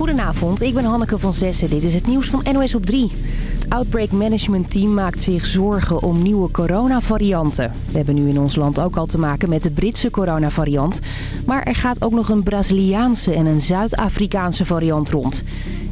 Goedenavond, ik ben Hanneke van Zessen. Dit is het nieuws van NOS op 3. Het Outbreak Management Team maakt zich zorgen om nieuwe coronavarianten. We hebben nu in ons land ook al te maken met de Britse coronavariant. Maar er gaat ook nog een Braziliaanse en een Zuid-Afrikaanse variant rond.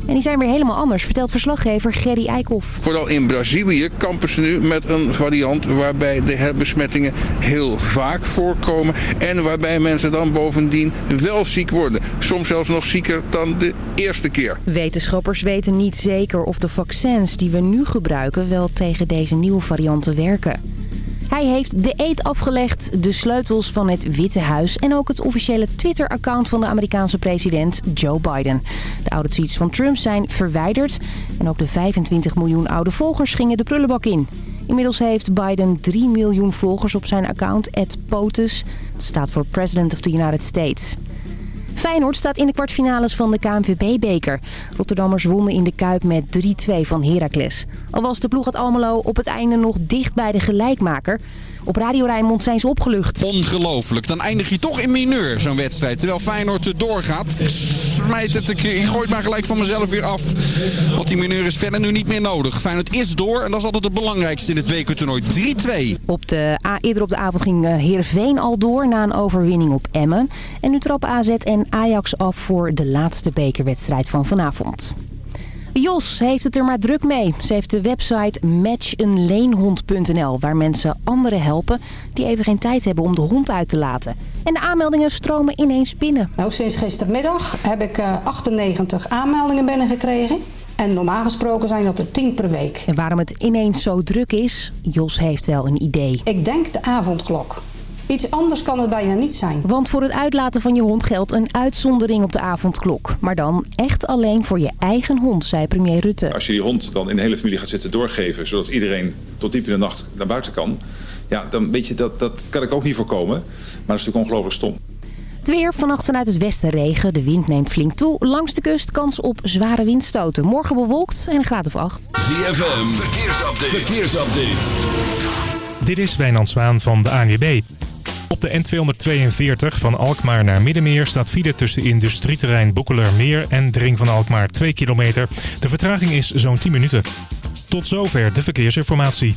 En die zijn weer helemaal anders, vertelt verslaggever Gerry Eikhoff. Vooral in Brazilië kampen ze nu met een variant waarbij de herbesmettingen heel vaak voorkomen. En waarbij mensen dan bovendien wel ziek worden. Soms zelfs nog zieker dan de eerste keer. Wetenschappers weten niet zeker of de vaccins die we nu gebruiken wel tegen deze nieuwe varianten werken. Hij heeft de eet afgelegd, de sleutels van het Witte Huis... en ook het officiële Twitter-account van de Amerikaanse president Joe Biden. De oude tweets van Trump zijn verwijderd... en ook de 25 miljoen oude volgers gingen de prullenbak in. Inmiddels heeft Biden 3 miljoen volgers op zijn account, POTUS. Dat staat voor President of the United States. Feyenoord staat in de kwartfinales van de KNVB-beker. Rotterdammers wonnen in de Kuip met 3-2 van Heracles. Al was de ploeg uit Almelo op het einde nog dicht bij de gelijkmaker... Op Radio Rijnmond zijn ze opgelucht. Ongelooflijk. Dan eindig je toch in mineur, zo'n wedstrijd. Terwijl Feyenoord doorgaat. Het, ik, ik gooi het maar gelijk van mezelf weer af. Want die mineur is verder nu niet meer nodig. Feyenoord is door en dat is altijd het belangrijkste in het WK-toernooi. 3-2. Op de, eerder op de avond ging eh, Heerenveen al door na een overwinning op Emmen. En nu trappen AZ en Ajax af voor de laatste bekerwedstrijd van vanavond. Jos heeft het er maar druk mee. Ze heeft de website matcheenleenhond.nl... waar mensen anderen helpen die even geen tijd hebben om de hond uit te laten. En de aanmeldingen stromen ineens binnen. Nou, sinds gistermiddag heb ik 98 eh, aanmeldingen binnengekregen. En normaal gesproken zijn dat er 10 per week. En waarom het ineens zo druk is, Jos heeft wel een idee. Ik denk de avondklok. Iets anders kan het bijna niet zijn. Want voor het uitlaten van je hond geldt een uitzondering op de avondklok. Maar dan echt alleen voor je eigen hond, zei premier Rutte. Als je je hond dan in de hele familie gaat zitten doorgeven... zodat iedereen tot diep in de nacht naar buiten kan... ja, dan weet je, dat, dat kan ik ook niet voorkomen. Maar dat is natuurlijk ongelooflijk stom. Het weer vannacht vanuit het westen regen. De wind neemt flink toe. Langs de kust kans op zware windstoten. Morgen bewolkt en een graad of 8. ZFM, verkeersupdate. verkeersupdate. Dit is Wijnand Zwaan van de ANWB. Op de N242 van Alkmaar naar Middenmeer staat file tussen industrieterrein Boekelermeer en de ring van Alkmaar 2 kilometer. De vertraging is zo'n 10 minuten. Tot zover de verkeersinformatie.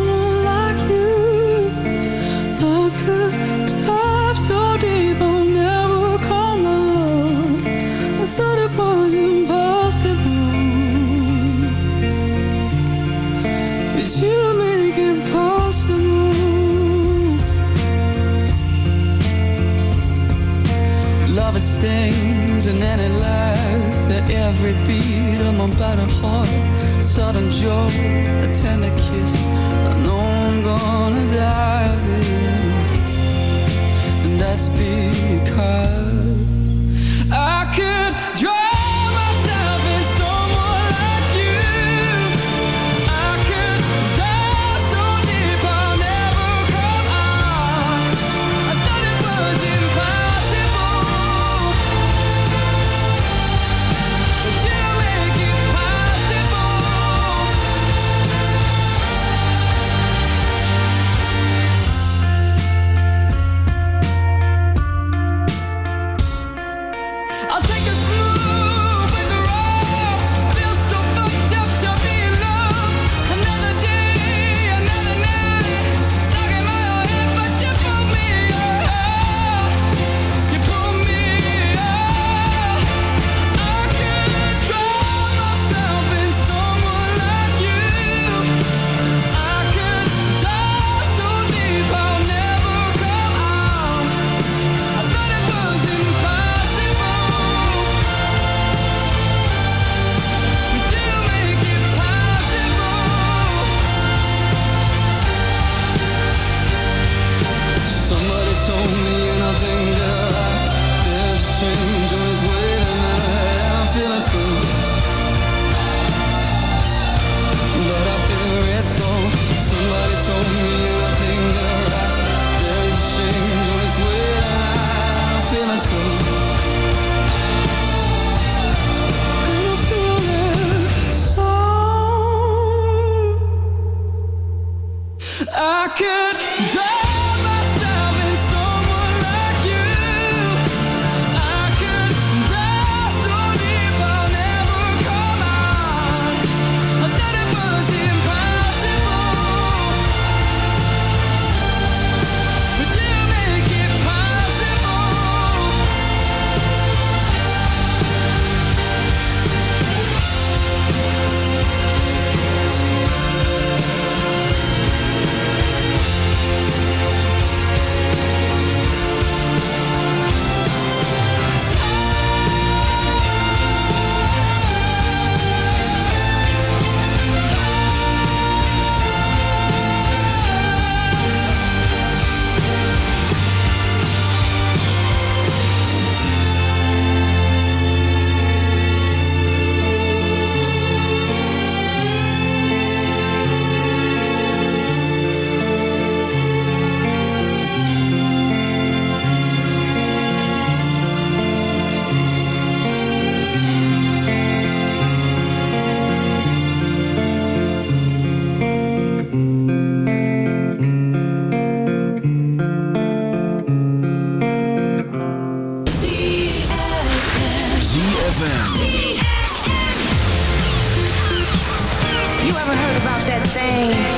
it laughs At every beat of my battered heart. Sudden joy, a tender kiss I know I'm gonna die this And that's because I could drown You ever heard about that thing?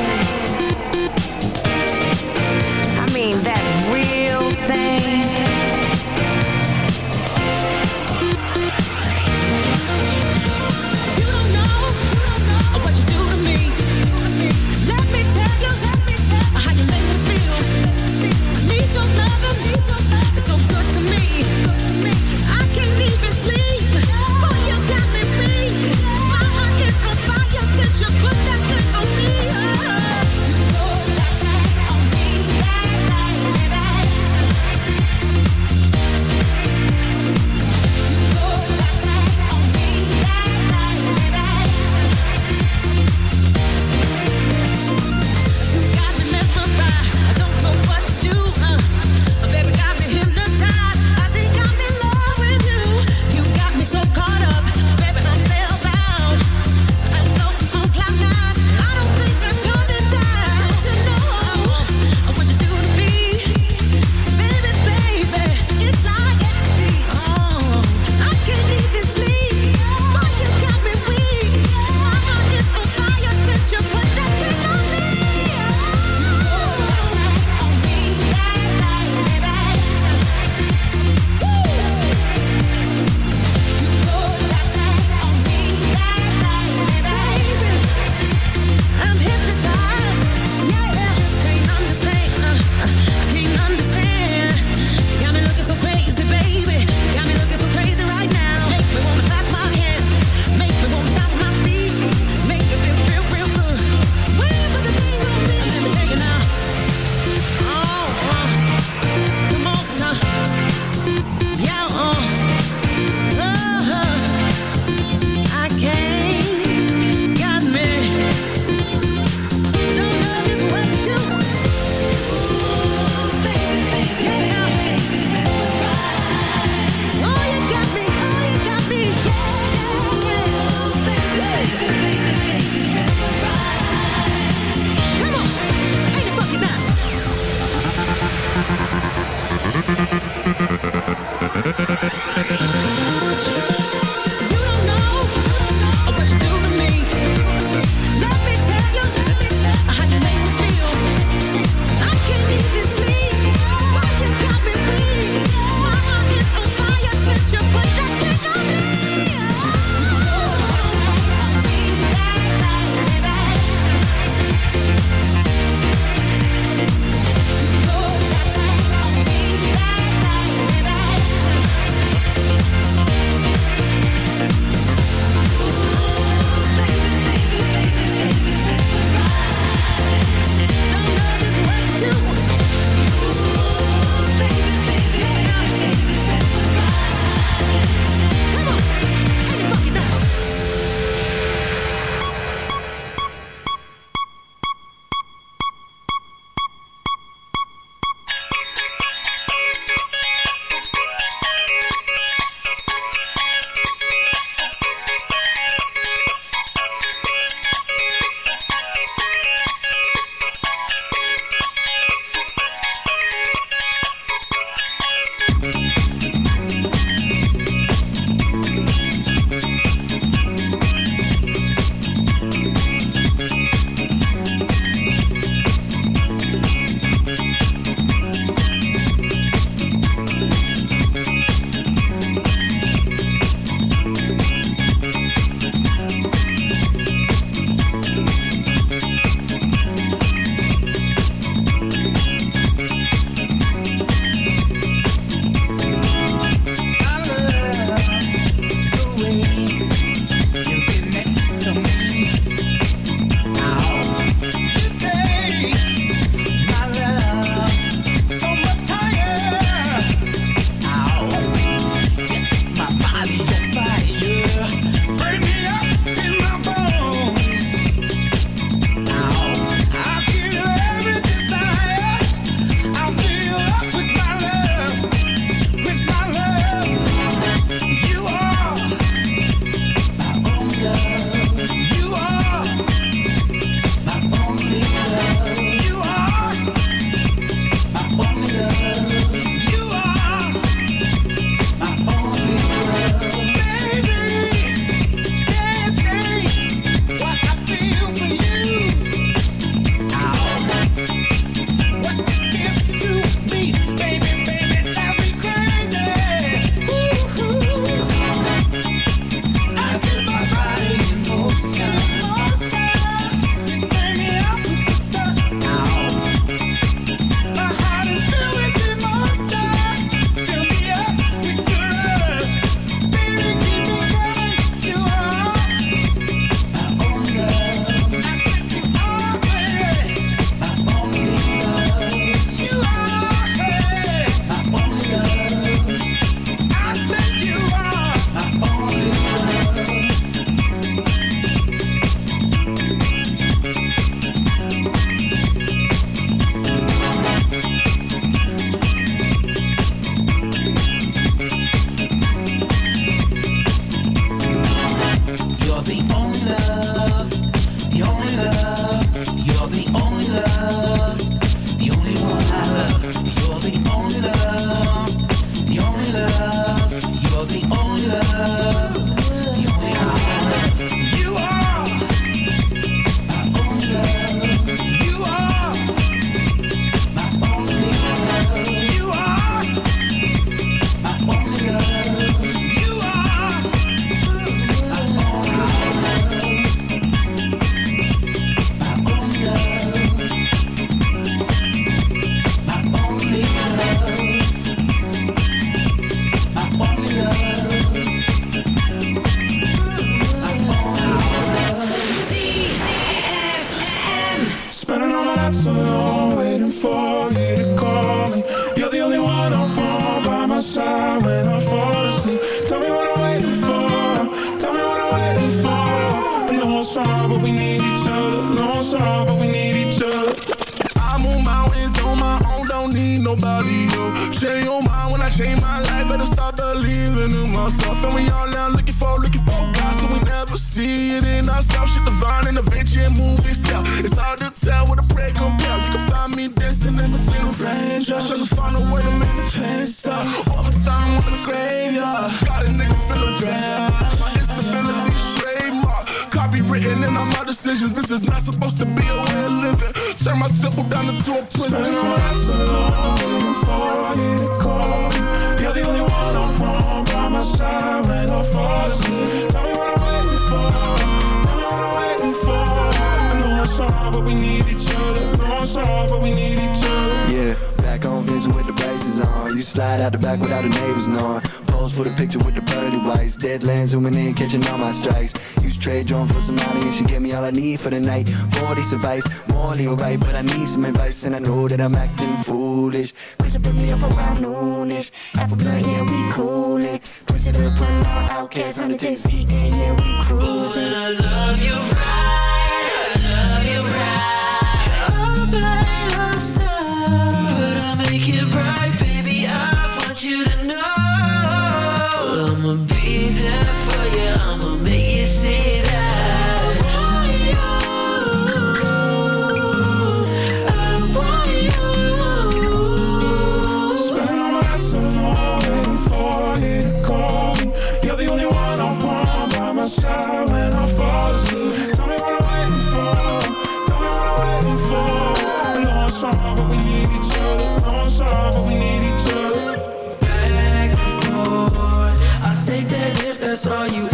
feeling bad. My instability trademark. Copywritten in all my decisions. This is not supposed to be a way of living. Turn my temple down into a prison. Spending nights alone before I get a call. You're the only one I want by my side when I fall asleep. Tell me what I'm waiting for. Tell me what I'm waiting for. I know it's hard, but we need each other. I know it's hard, but we need each other. Yeah back on Vince with the braces on. You slide out the back without the neighbors knowing. Pose for the picture with the pearly whites. Deadlands zooming in, catching all my strikes. Use trade drone for some money and she gave me all I need for the night. 40 advice, morally right, but I need some advice and I know that I'm acting foolish. Push it, put me up around noonish. Half a blunt, yeah, we coolin'. Push it up, putting all outcasts hundred takes days eating, yeah, we cruising. Ooh, and I love you right, I love you right. Oh, that's all you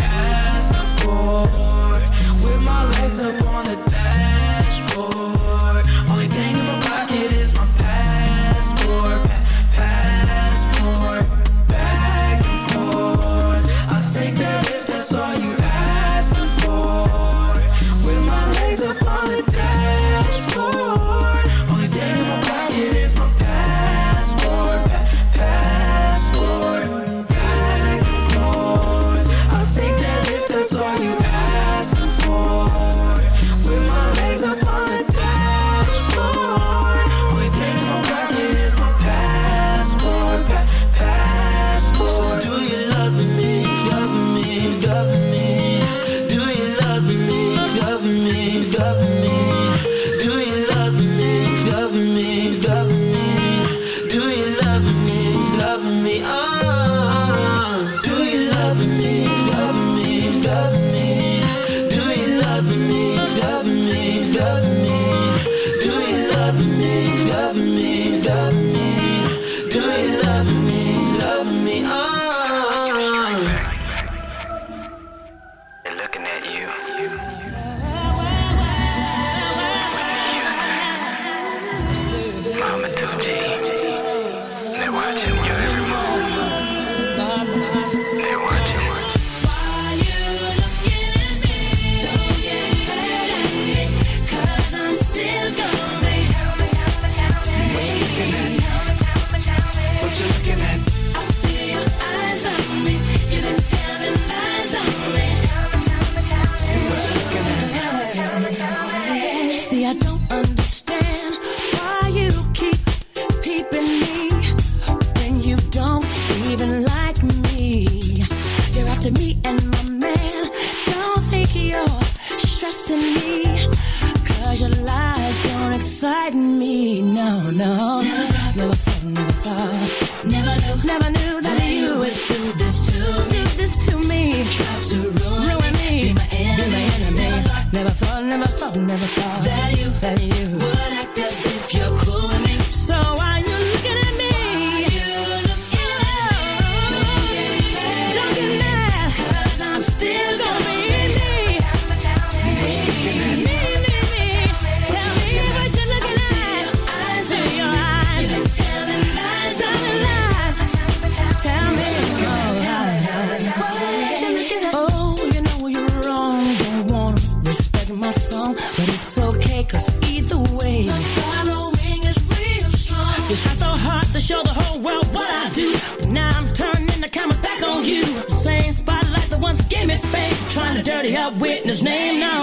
tried to ruin, me. Be my enemy. Never thought, never thought, never thought that you, that you. Would witness name now.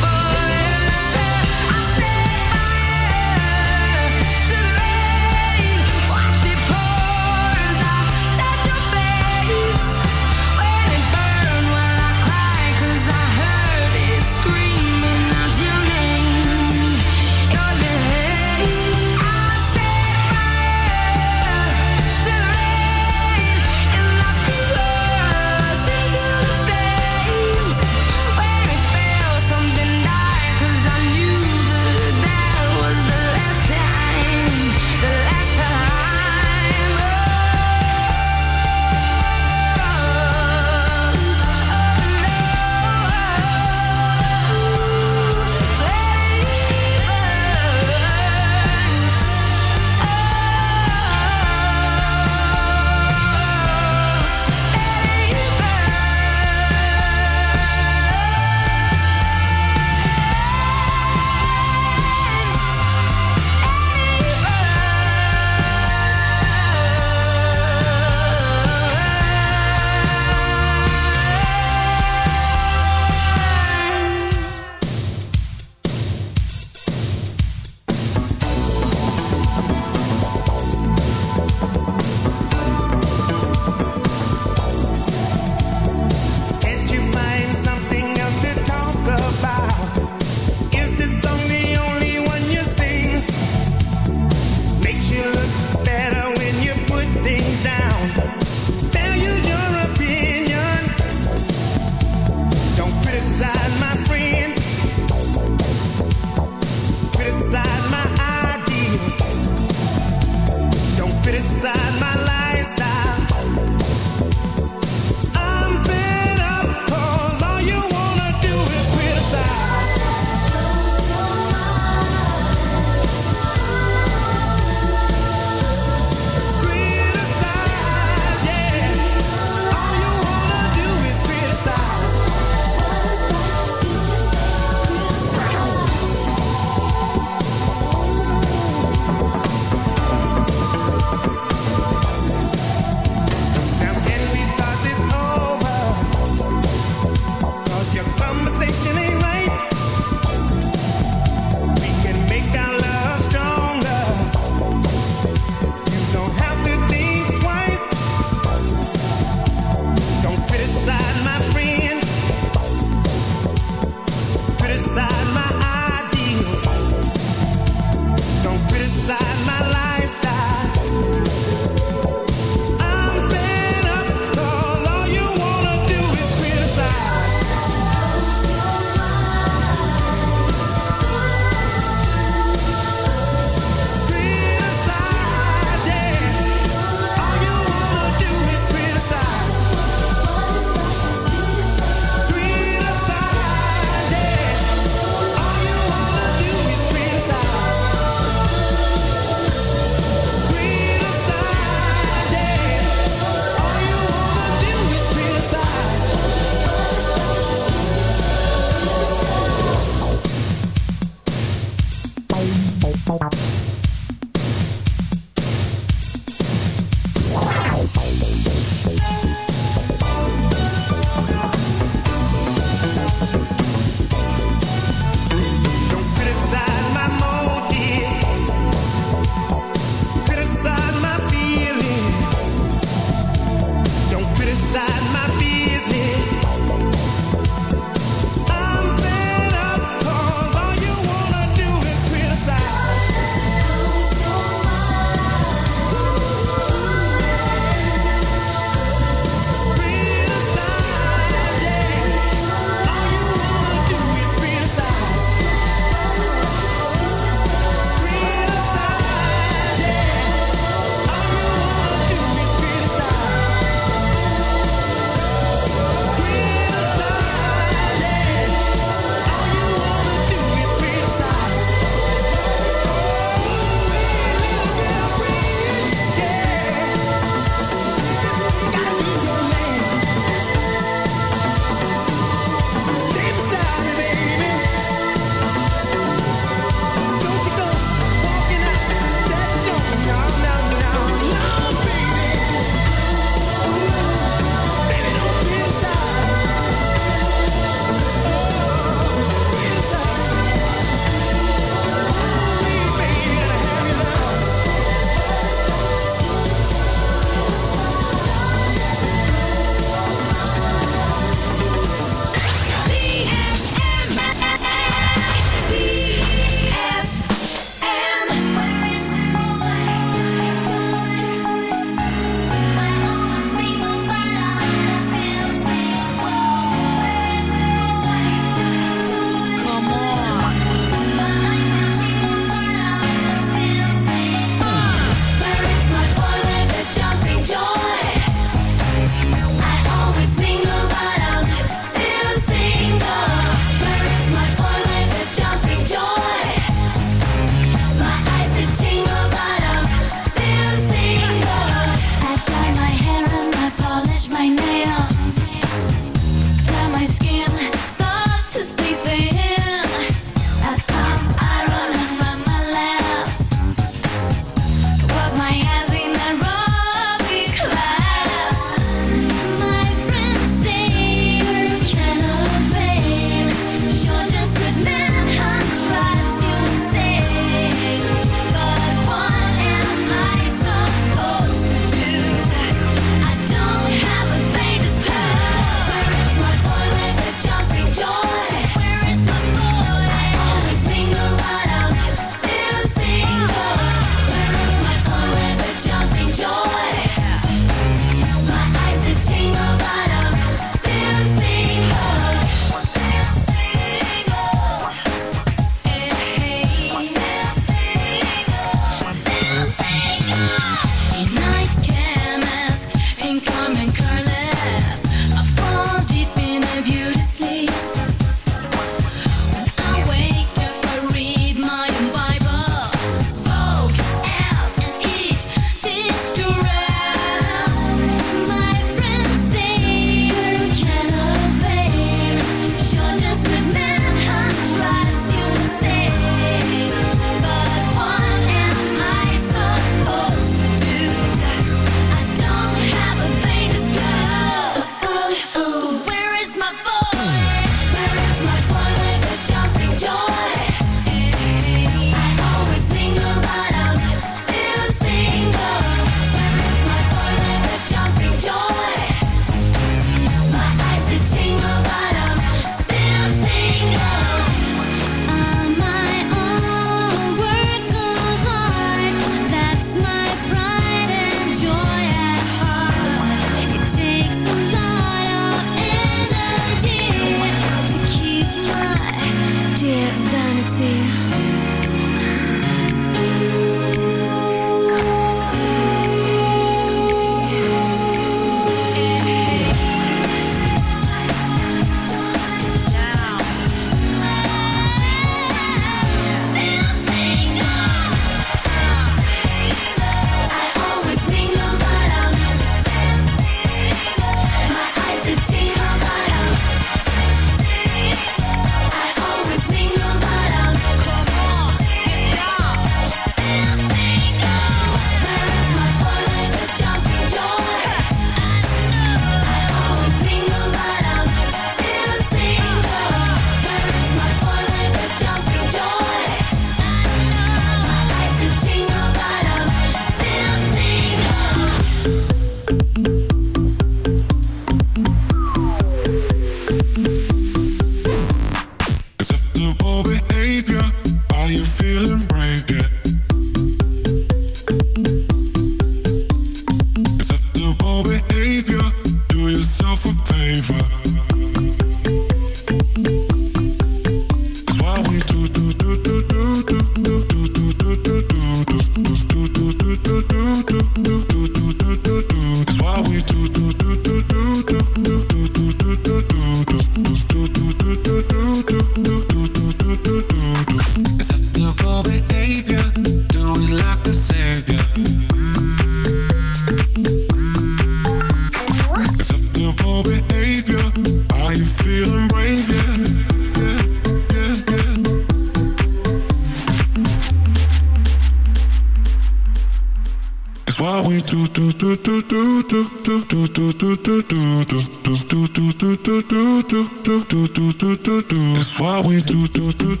That's why we do do do